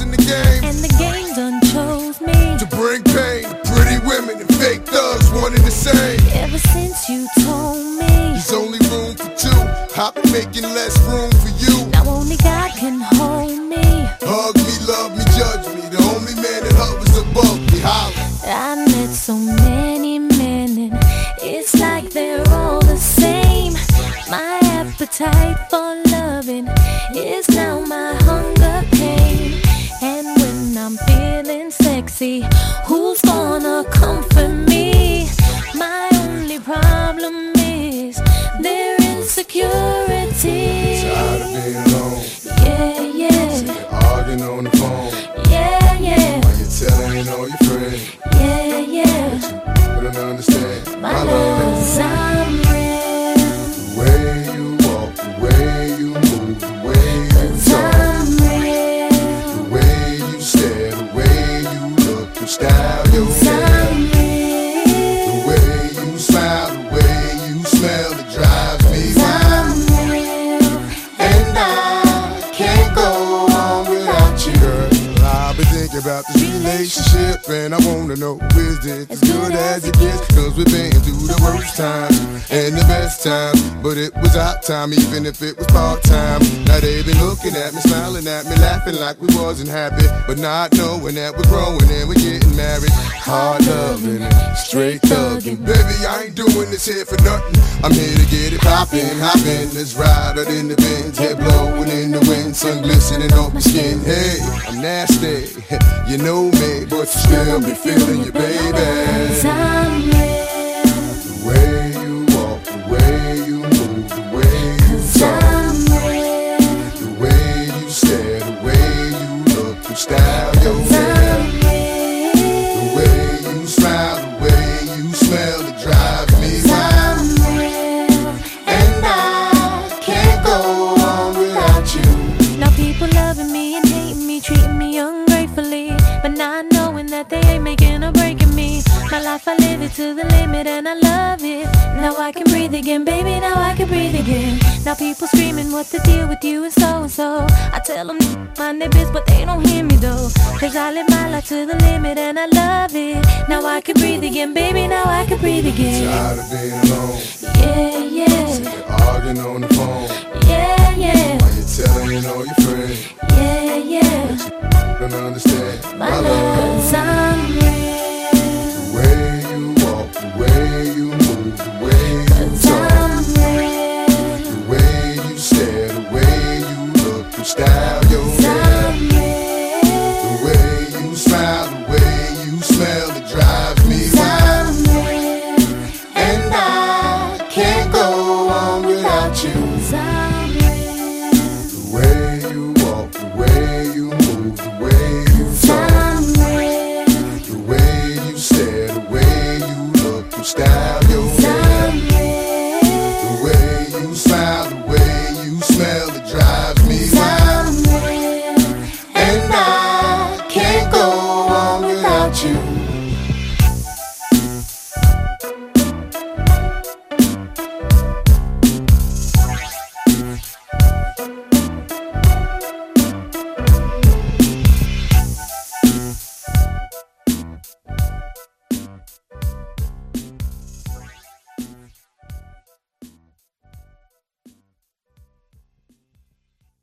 in the game. And the game done chose me. To bring pain to pretty women and fake thugs, wanted the same. Ever since you told me. There's only room for two. I've been making less room for you. Now only God can hold me. Hug me, love me, judge me. The only man that hovers above me, holler. I sexy, who's gonna comfort me? My only problem is their insecurity. Tired of being alone. Yeah, yeah, Arguing on the phone. yeah, yeah, While you're telling all your friends. yeah, yeah. But I don't understand. My love's I'm about this relationship, and I wanna know is it as good as it gets? Cause we've been through the worst times and the best times, but it was our time, even if it was part time. Now they've been looking at me, smiling at me, laughing like we wasn't happy, but not knowing that we're growing and we're getting married. Hard loving, straight thugging. Baby, I ain't doing this here for nothing. I'm here to get it poppin', hoppin'. Let's ride out in the Benz, head blowing in the wind, sun glistening on my skin. Hey, I'm nasty, you know me, but you still be feeling you, baby. ain't making or breaking me. My life, I live it to the limit and I love it. Now I can breathe again, baby, now I can breathe again. Now people screaming what the deal with you and so and so. I tell them my their biz, but they don't hear me though. Cause I live my life to the limit and I love it. Now I can breathe again, baby, now I can breathe again. Tired of being alone. Yeah, yeah. Sick arguing on the phone. Yeah, yeah. Why you telling all your friends? Yeah, yeah. Don't understand my, my love. love. drive.